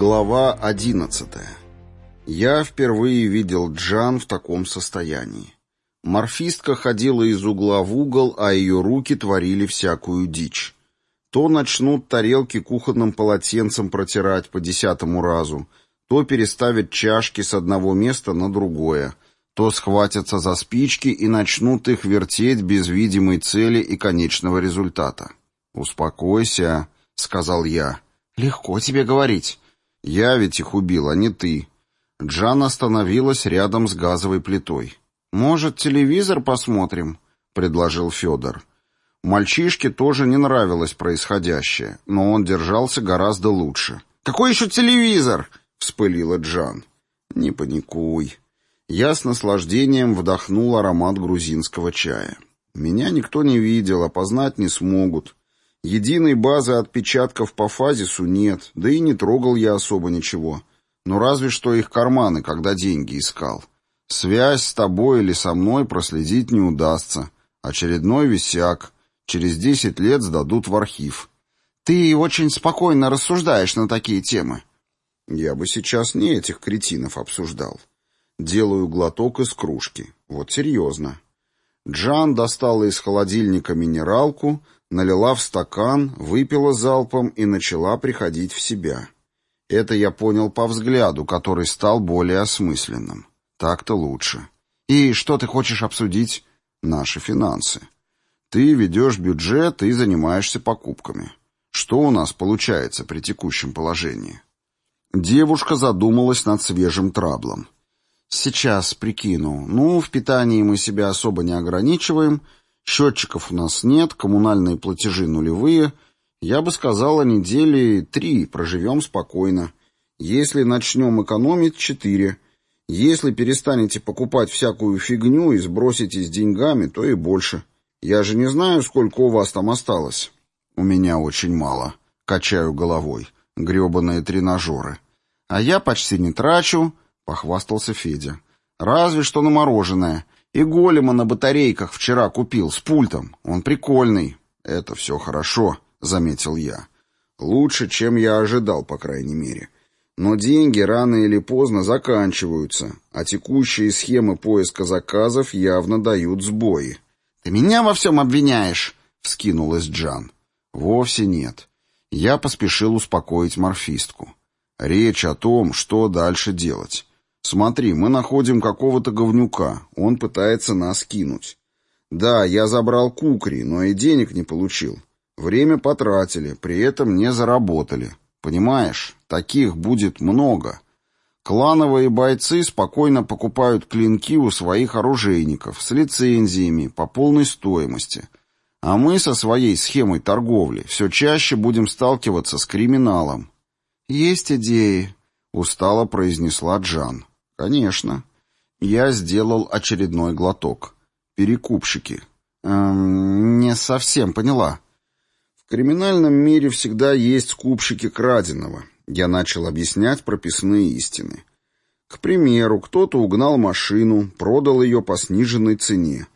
Глава 11. Я впервые видел Джан в таком состоянии. Морфистка ходила из угла в угол, а ее руки творили всякую дичь. То начнут тарелки кухонным полотенцем протирать по десятому разу, то переставят чашки с одного места на другое, то схватятся за спички и начнут их вертеть без видимой цели и конечного результата. «Успокойся», — сказал я. «Легко тебе говорить». «Я ведь их убил, а не ты». Джан остановилась рядом с газовой плитой. «Может, телевизор посмотрим?» — предложил Федор. Мальчишке тоже не нравилось происходящее, но он держался гораздо лучше. «Какой еще телевизор?» — вспылила Джан. «Не паникуй». Я с наслаждением вдохнул аромат грузинского чая. Меня никто не видел, опознать не смогут. Единой базы отпечатков по фазису нет, да и не трогал я особо ничего. Ну разве что их карманы, когда деньги искал. Связь с тобой или со мной проследить не удастся. Очередной висяк. Через десять лет сдадут в архив. Ты очень спокойно рассуждаешь на такие темы. Я бы сейчас не этих кретинов обсуждал. Делаю глоток из кружки. Вот серьезно. Джан достала из холодильника минералку, налила в стакан, выпила залпом и начала приходить в себя. Это я понял по взгляду, который стал более осмысленным. Так-то лучше. И что ты хочешь обсудить? Наши финансы. Ты ведешь бюджет и занимаешься покупками. Что у нас получается при текущем положении? Девушка задумалась над свежим траблом. Сейчас прикину. Ну, в питании мы себя особо не ограничиваем — Счетчиков у нас нет, коммунальные платежи нулевые. Я бы сказала, недели три проживем спокойно. Если начнем экономить, четыре. Если перестанете покупать всякую фигню и сброситесь деньгами, то и больше. Я же не знаю, сколько у вас там осталось. У меня очень мало. Качаю головой. Гребаные тренажеры. А я почти не трачу, похвастался Федя. Разве что на мороженое. И голема на батарейках вчера купил, с пультом. Он прикольный. Это все хорошо, заметил я. Лучше, чем я ожидал, по крайней мере. Но деньги рано или поздно заканчиваются, а текущие схемы поиска заказов явно дают сбои. «Ты меня во всем обвиняешь?» — вскинулась Джан. «Вовсе нет. Я поспешил успокоить морфистку. Речь о том, что дальше делать. Смотри, мы находим какого-то говнюка, он пытается нас кинуть. Да, я забрал кукри, но и денег не получил. Время потратили, при этом не заработали. Понимаешь, таких будет много. Клановые бойцы спокойно покупают клинки у своих оружейников с лицензиями по полной стоимости. А мы со своей схемой торговли все чаще будем сталкиваться с криминалом. «Есть идеи», — устало произнесла Джан. «Конечно». Я сделал очередной глоток. «Перекупщики». Эм, «Не совсем поняла». «В криминальном мире всегда есть скупщики краденого». Я начал объяснять прописные истины. К примеру, кто-то угнал машину, продал ее по сниженной цене.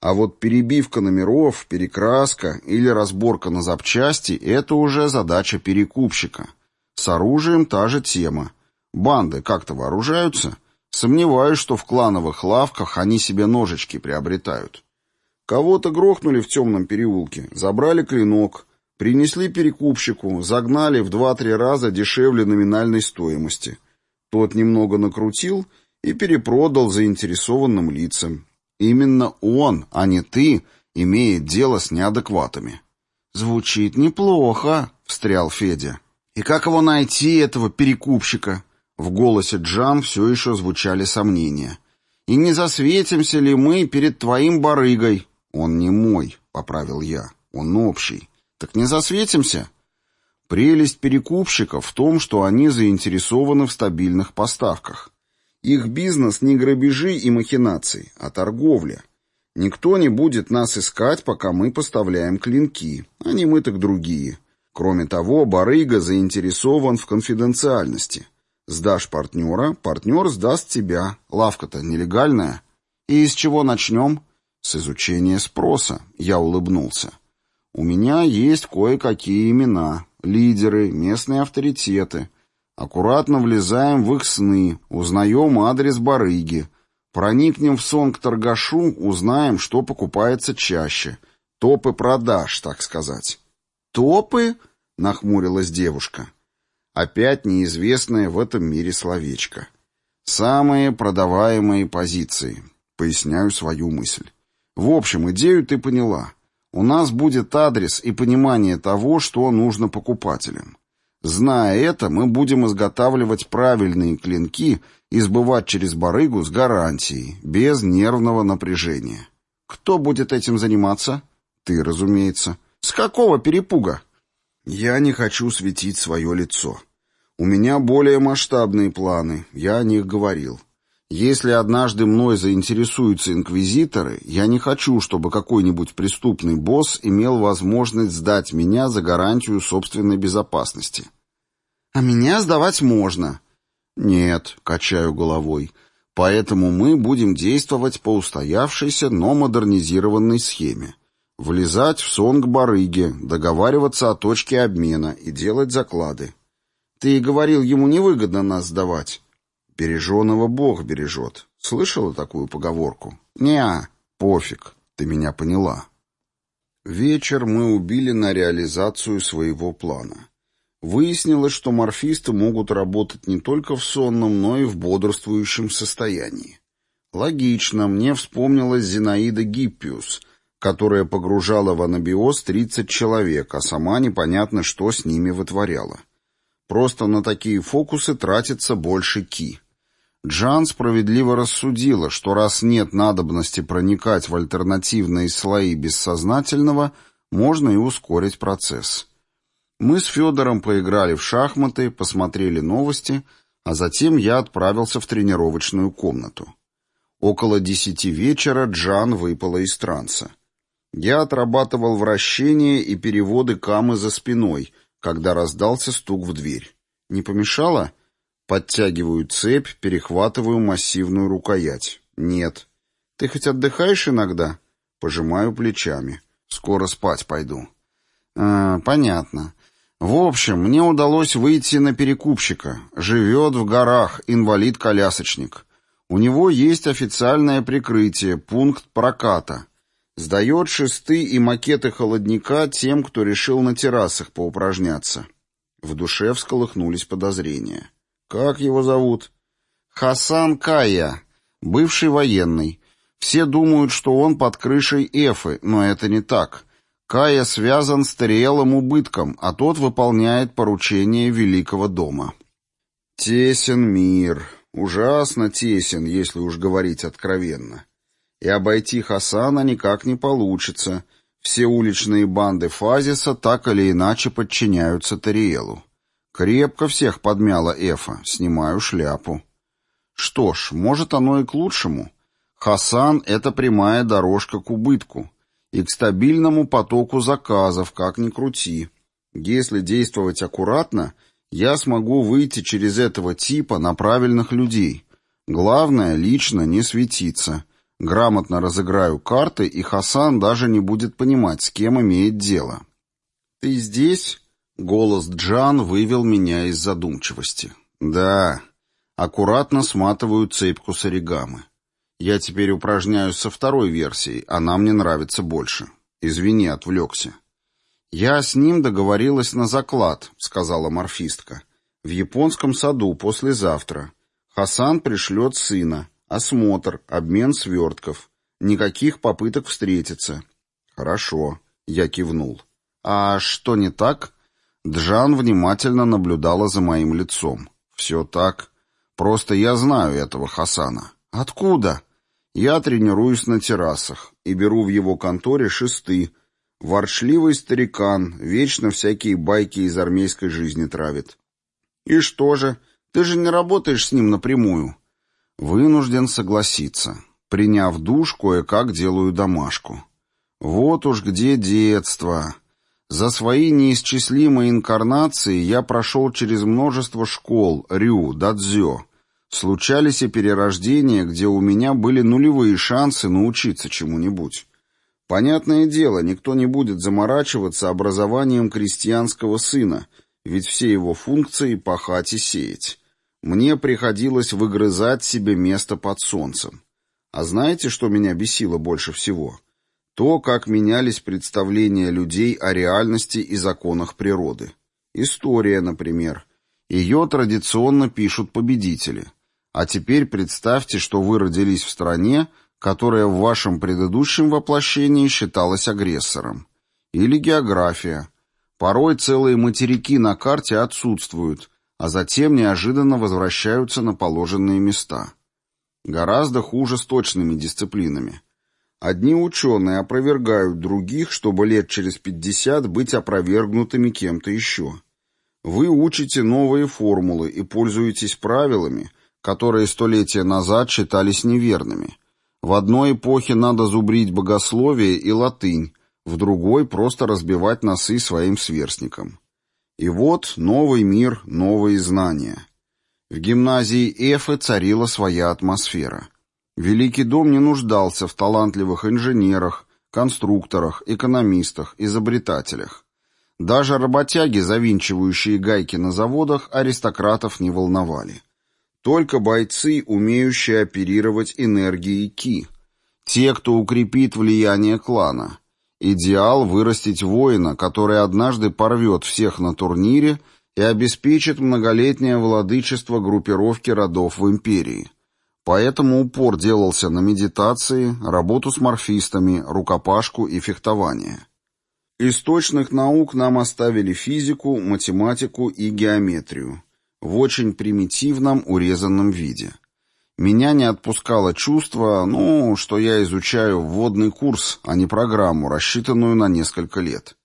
А вот перебивка номеров, перекраска или разборка на запчасти – это уже задача перекупщика. С оружием та же тема. Банды как-то вооружаются – Сомневаюсь, что в клановых лавках они себе ножички приобретают. Кого-то грохнули в темном переулке, забрали клинок, принесли перекупщику, загнали в два-три раза дешевле номинальной стоимости. Тот немного накрутил и перепродал заинтересованным лицам. Именно он, а не ты, имеет дело с неадекватами. «Звучит неплохо», — встрял Федя. «И как его найти, этого перекупщика?» В голосе Джан все еще звучали сомнения. «И не засветимся ли мы перед твоим барыгой?» «Он не мой», — поправил я. «Он общий». «Так не засветимся?» Прелесть перекупщиков в том, что они заинтересованы в стабильных поставках. Их бизнес не грабежи и махинации, а торговля. Никто не будет нас искать, пока мы поставляем клинки, а не мы так другие. Кроме того, барыга заинтересован в конфиденциальности. Сдашь партнера, партнер сдаст тебя. Лавка-то нелегальная. И из чего начнем? С изучения спроса. Я улыбнулся. У меня есть кое-какие имена. Лидеры, местные авторитеты. Аккуратно влезаем в их сны, узнаем адрес барыги. Проникнем в сон к торгашу, узнаем, что покупается чаще. Топы продаж, так сказать. «Топы?» — нахмурилась девушка. Опять неизвестное в этом мире словечко. «Самые продаваемые позиции», — поясняю свою мысль. «В общем, идею ты поняла. У нас будет адрес и понимание того, что нужно покупателям. Зная это, мы будем изготавливать правильные клинки и сбывать через барыгу с гарантией, без нервного напряжения. Кто будет этим заниматься? Ты, разумеется. С какого перепуга? Я не хочу светить свое лицо. У меня более масштабные планы, я о них говорил. Если однажды мной заинтересуются инквизиторы, я не хочу, чтобы какой-нибудь преступный босс имел возможность сдать меня за гарантию собственной безопасности. А меня сдавать можно. Нет, качаю головой. Поэтому мы будем действовать по устоявшейся, но модернизированной схеме. Влезать в сон к барыге, договариваться о точке обмена и делать заклады. Ты говорил, ему невыгодно нас сдавать. Береженого Бог бережет. Слышала такую поговорку? Неа, пофиг, ты меня поняла. Вечер мы убили на реализацию своего плана. Выяснилось, что морфисты могут работать не только в сонном, но и в бодрствующем состоянии. Логично, мне вспомнилась Зинаида Гиппиус, которая погружала в анабиоз 30 человек, а сама непонятно, что с ними вытворяла. Просто на такие фокусы тратится больше ки. Джан справедливо рассудила, что раз нет надобности проникать в альтернативные слои бессознательного, можно и ускорить процесс. Мы с Федором поиграли в шахматы, посмотрели новости, а затем я отправился в тренировочную комнату. Около десяти вечера Джан выпала из транса. Я отрабатывал вращение и переводы камы за спиной, когда раздался стук в дверь. Не помешало? Подтягиваю цепь, перехватываю массивную рукоять. Нет. Ты хоть отдыхаешь иногда? Пожимаю плечами. Скоро спать пойду. А, понятно. В общем, мне удалось выйти на перекупщика. Живет в горах, инвалид-колясочник. У него есть официальное прикрытие, пункт проката. Сдает шесты и макеты холодника тем, кто решил на террасах поупражняться. В душе всколыхнулись подозрения. «Как его зовут?» «Хасан Кая, бывший военный. Все думают, что он под крышей Эфы, но это не так. Кая связан с Тариэлом Убытком, а тот выполняет поручение Великого дома». «Тесен мир. Ужасно тесен, если уж говорить откровенно. И обойти Хасана никак не получится. Все уличные банды Фазиса так или иначе подчиняются Тариэлу. Крепко всех подмяла Эфа. Снимаю шляпу. Что ж, может оно и к лучшему. Хасан — это прямая дорожка к убытку. И к стабильному потоку заказов, как ни крути. Если действовать аккуратно, я смогу выйти через этого типа на правильных людей. Главное — лично не светиться. Грамотно разыграю карты, и Хасан даже не будет понимать, с кем имеет дело. «Ты здесь?» Голос Джан вывел меня из задумчивости. «Да». Аккуратно сматываю цепку с оригамы. Я теперь упражняюсь со второй версией, она мне нравится больше. Извини, отвлекся. «Я с ним договорилась на заклад», — сказала морфистка. «В японском саду послезавтра. Хасан пришлет сына. Осмотр, обмен свертков. Никаких попыток встретиться». «Хорошо», — я кивнул. «А что не так?» Джан внимательно наблюдала за моим лицом. «Все так. Просто я знаю этого Хасана». «Откуда?» «Я тренируюсь на террасах и беру в его конторе шесты. Ворчливый старикан, вечно всякие байки из армейской жизни травит». «И что же? Ты же не работаешь с ним напрямую». «Вынужден согласиться. Приняв душ, кое-как делаю домашку». «Вот уж где детство!» За свои неисчислимые инкарнации я прошел через множество школ, рю, дадзё. Случались и перерождения, где у меня были нулевые шансы научиться чему-нибудь. Понятное дело, никто не будет заморачиваться образованием крестьянского сына, ведь все его функции — пахать и сеять. Мне приходилось выгрызать себе место под солнцем. А знаете, что меня бесило больше всего? То, как менялись представления людей о реальности и законах природы. История, например. Ее традиционно пишут победители. А теперь представьте, что вы родились в стране, которая в вашем предыдущем воплощении считалась агрессором. Или география. Порой целые материки на карте отсутствуют, а затем неожиданно возвращаются на положенные места. Гораздо хуже с точными дисциплинами. Одни ученые опровергают других, чтобы лет через 50 быть опровергнутыми кем-то еще. Вы учите новые формулы и пользуетесь правилами, которые столетия назад считались неверными. В одной эпохе надо зубрить богословие и латынь, в другой просто разбивать носы своим сверстникам. И вот новый мир, новые знания. В гимназии Эфы царила своя атмосфера. Великий дом не нуждался в талантливых инженерах, конструкторах, экономистах, изобретателях. Даже работяги, завинчивающие гайки на заводах, аристократов не волновали. Только бойцы, умеющие оперировать энергией Ки. Те, кто укрепит влияние клана. Идеал вырастить воина, который однажды порвет всех на турнире и обеспечит многолетнее владычество группировки родов в империи. Поэтому упор делался на медитации, работу с морфистами, рукопашку и фехтование. Из точных наук нам оставили физику, математику и геометрию в очень примитивном урезанном виде. Меня не отпускало чувство, ну, что я изучаю вводный курс, а не программу, рассчитанную на несколько лет.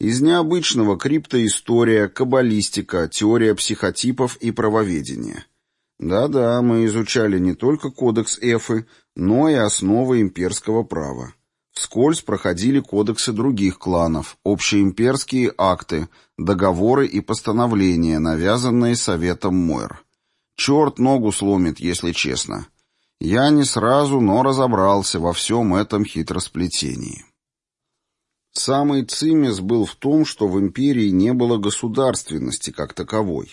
Из необычного криптоистория, каббалистика, теория психотипов и правоведения. Да-да, мы изучали не только кодекс Эфы, но и основы имперского права. Вскользь проходили кодексы других кланов, общеимперские акты, договоры и постановления, навязанные Советом Мойр. Черт ногу сломит, если честно. Я не сразу, но разобрался во всем этом хитросплетении. Самый цимес был в том, что в империи не было государственности как таковой.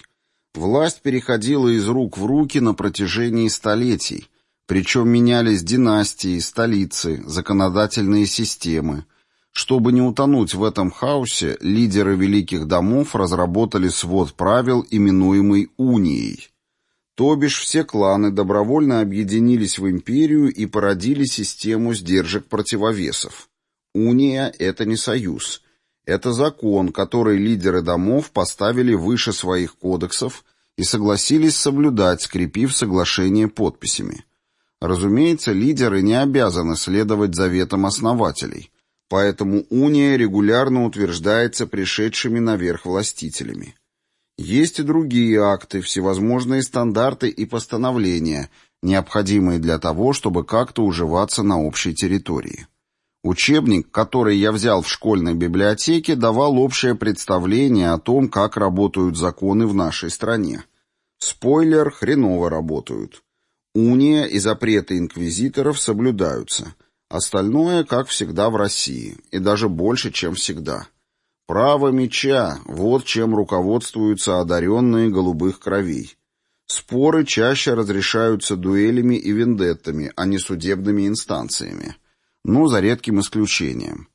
Власть переходила из рук в руки на протяжении столетий, причем менялись династии, столицы, законодательные системы. Чтобы не утонуть в этом хаосе, лидеры великих домов разработали свод правил, именуемый унией. То бишь все кланы добровольно объединились в империю и породили систему сдержек-противовесов. Уния – это не союз. Это закон, который лидеры домов поставили выше своих кодексов и согласились соблюдать, скрепив соглашение подписями. Разумеется, лидеры не обязаны следовать заветам основателей, поэтому уния регулярно утверждается пришедшими наверх властителями. Есть и другие акты, всевозможные стандарты и постановления, необходимые для того, чтобы как-то уживаться на общей территории. Учебник, который я взял в школьной библиотеке, давал общее представление о том, как работают законы в нашей стране. Спойлер, хреново работают. Уния и запреты инквизиторов соблюдаются. Остальное, как всегда в России, и даже больше, чем всегда. Право меча – вот чем руководствуются одаренные голубых кровей. Споры чаще разрешаются дуэлями и вендеттами, а не судебными инстанциями. Но за редким исключением.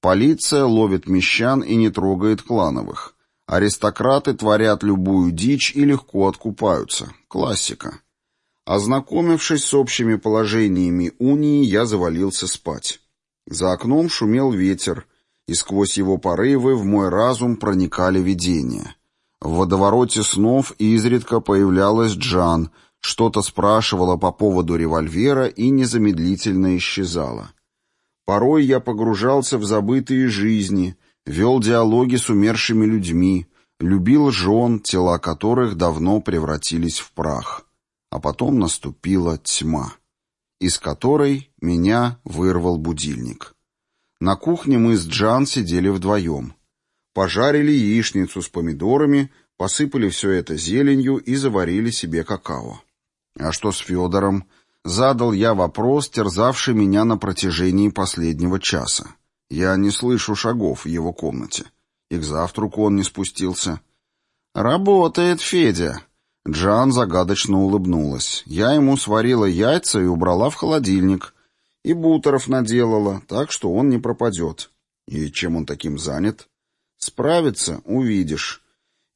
Полиция ловит мещан и не трогает клановых. Аристократы творят любую дичь и легко откупаются. Классика. Ознакомившись с общими положениями унии, я завалился спать. За окном шумел ветер, и сквозь его порывы в мой разум проникали видения. В водовороте снов изредка появлялась Джан, что-то спрашивала по поводу револьвера и незамедлительно исчезала. Порой я погружался в забытые жизни, вел диалоги с умершими людьми, любил жен, тела которых давно превратились в прах а потом наступила тьма, из которой меня вырвал будильник. На кухне мы с Джан сидели вдвоем. Пожарили яичницу с помидорами, посыпали все это зеленью и заварили себе какао. «А что с Федором?» Задал я вопрос, терзавший меня на протяжении последнего часа. Я не слышу шагов в его комнате. И к завтраку он не спустился. «Работает, Федя!» Джан загадочно улыбнулась. «Я ему сварила яйца и убрала в холодильник. И бутеров наделала, так что он не пропадет. И чем он таким занят? Справится, увидишь».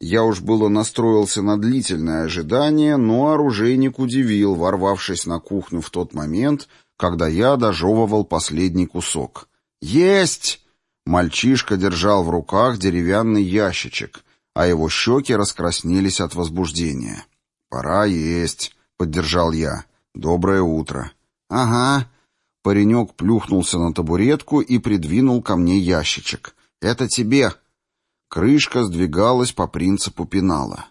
Я уж было настроился на длительное ожидание, но оружейник удивил, ворвавшись на кухню в тот момент, когда я дожевывал последний кусок. «Есть!» Мальчишка держал в руках деревянный ящичек, а его щеки раскраснелись от возбуждения. «Пора есть», — поддержал я. «Доброе утро». «Ага». Паренек плюхнулся на табуретку и придвинул ко мне ящичек. «Это тебе». Крышка сдвигалась по принципу пенала.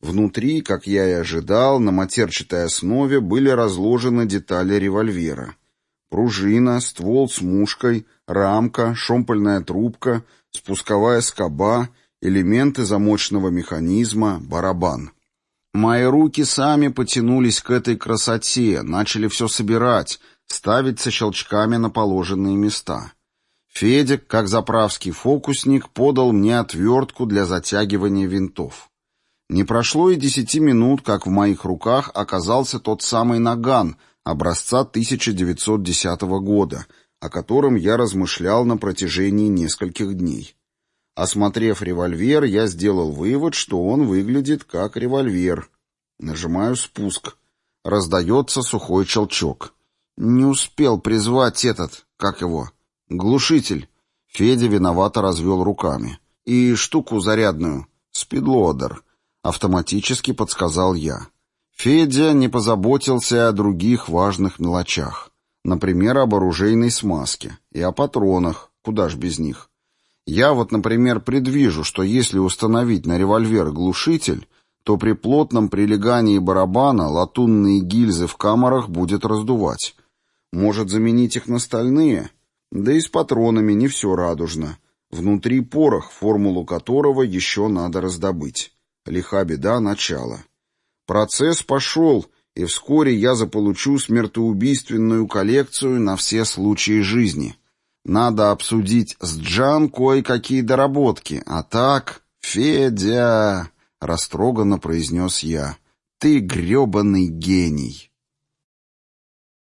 Внутри, как я и ожидал, на матерчатой основе были разложены детали револьвера. Пружина, ствол с мушкой, рамка, шомпольная трубка, спусковая скоба, элементы замочного механизма, барабан. Мои руки сами потянулись к этой красоте, начали все собирать, ставить щелчками на положенные места. Федик, как заправский фокусник, подал мне отвертку для затягивания винтов. Не прошло и десяти минут, как в моих руках оказался тот самый наган образца 1910 года, о котором я размышлял на протяжении нескольких дней. Осмотрев револьвер, я сделал вывод, что он выглядит как револьвер. Нажимаю спуск. Раздается сухой челчок. Не успел призвать этот, как его, «Глушитель». Федя виновато развел руками. «И штуку зарядную. Спидлодер», — автоматически подсказал я. Федя не позаботился о других важных мелочах. Например, об оружейной смазке и о патронах. Куда ж без них? Я вот, например, предвижу, что если установить на револьвер глушитель, то при плотном прилегании барабана латунные гильзы в камерах будет раздувать. Может заменить их на стальные? Да и с патронами не все радужно. Внутри порох, формулу которого еще надо раздобыть. Лиха беда начала. Процесс пошел, и вскоре я заполучу смертоубийственную коллекцию на все случаи жизни. Надо обсудить с Джан кое-какие доработки, а так... «Федя!» — растроганно произнес я. «Ты гребаный гений!»